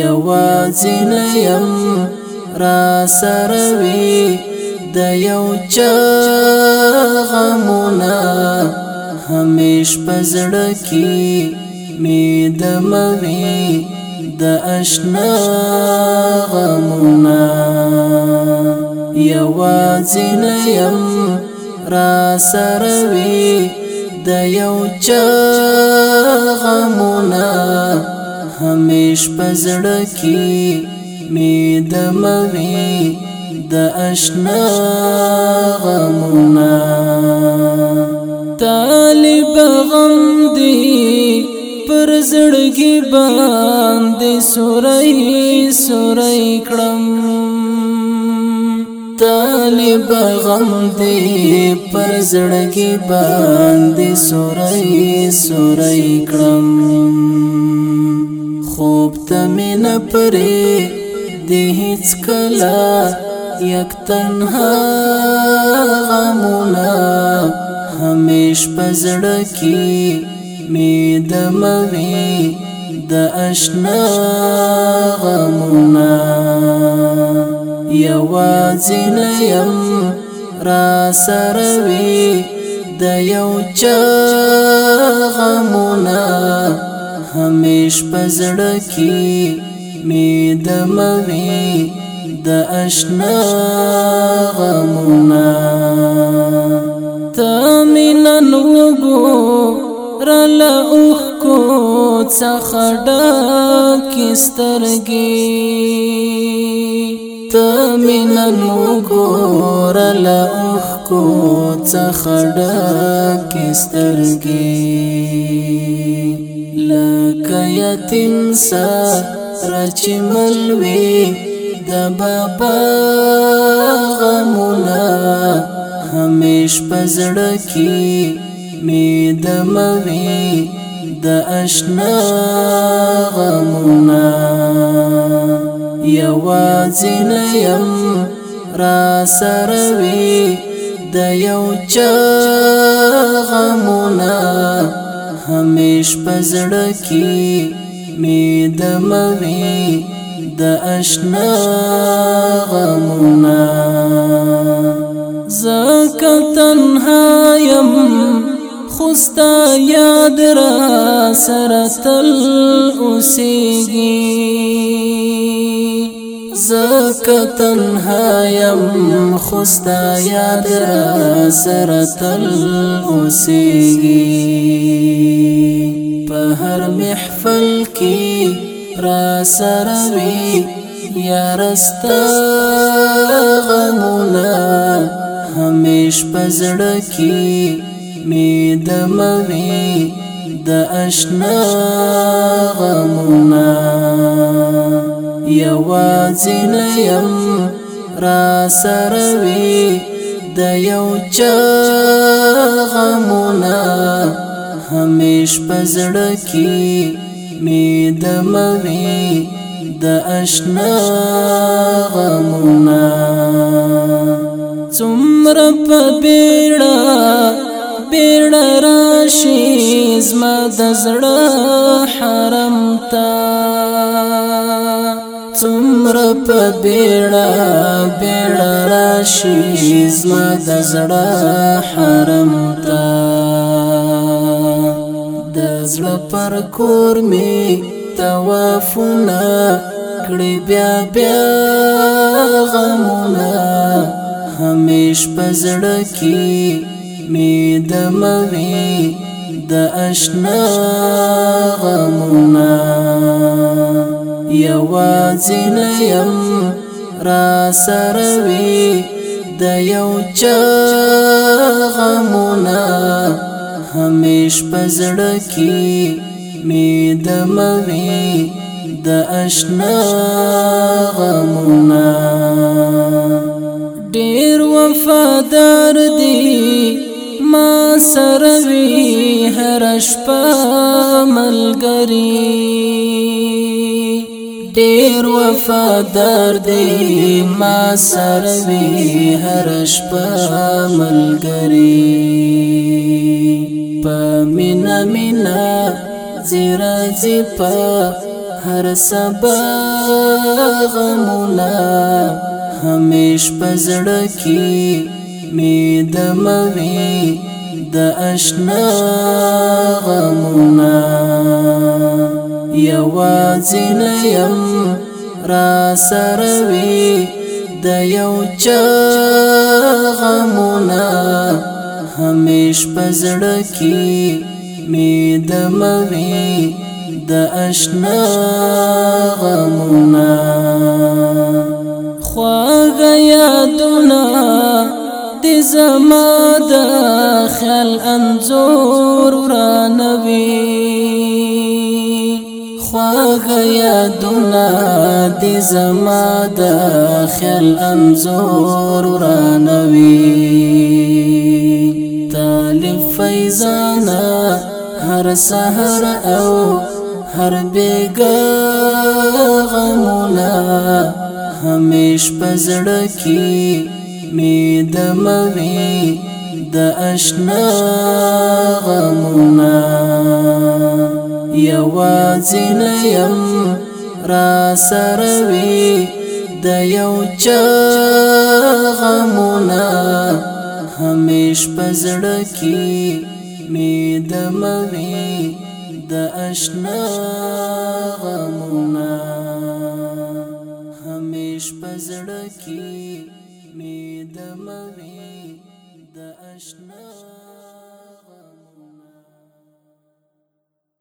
یوازې نه یم را سره وي د یو چا غمونه همیش په زړه کې مې دموي د اشنا غمونه یوازې نه یم را سره وي د یو چا غمونه همیش پزړه کې می د موي د اشنا غمونه طالب غم دی پر زړګي باندې سورې سورې کړم طالب غم دی پر زړګي باندې سورې سورې کړم خوب ته مې نه پرې دې هیڅ کلا یک تنها غمونه همیش په زړه کې مې دموي د اشنا غمونه یوازې نه یم را سره وي د یو چا غمونه همیش پزړه کی می دموي د اشنا غمنا تامن نوګو رل اوخ کو څخډه کی سترګي تامن نوګو رل اوخ کو څخډه کی سترګي لکه یتیم سره چې ملوي د بابا غمونه همیش په زړه کې می دموي د اشنا غمونه یوازې نه یم را سره وي د یو چا غمونه همیش پزړه کې می د موي د اشنا غمونه زکه تنها يم خوستا یاد را سره تل اوسېږي زکه تنها يم خوستا یاد را سره تل اوسېږي په هر محفل کې را سره وي یا رستا غمونه همیش پزړه کې می دموي د اشنا غمونه یوازې نه یم را سره وي د یو چا غمونه همیش په زړه کې می دموي د اشنا غمونه څومره په بیړه بیړه راشي زما د زړه حرم ته دومره په بیړه بیړه راشي زما د زړه حرم ته د زړه پر کور می توافونه کړي بیا بیا غمونه همیش په زړه کې می دموي د اشنا غمونه یوازې نه یم را سره وي د یو چا غمونه همیش په زړه کې می د موي د اشنا غمونه ډیر وفادار دی ما سره وی هر شپه ملګری ډیر وفادار دی ما سره وی هر شپه ملګری پامنا مینا زیرا زپا هر سبا غمونا همیش پزړه کی می دموي د اشنا غمونا یوازې نه یم را سره وي د یو چا غمونه همیش په زړه کې مې دموي د اشنا غمونه خواږه یادونه د زما د خیال انځور ورانوي هغه یادونه دې زما د خیال انزور ورانوي طالب فیضانا هر سحر او هر بیګا غمولا همیش پزړه کی می دموي د اشنا غمونا یوازې نه یم را سره وي د یو چا غمونه همیش په زړه کې می دموي د اشنا غمونه همیش په زړه کې می دموي د اشنا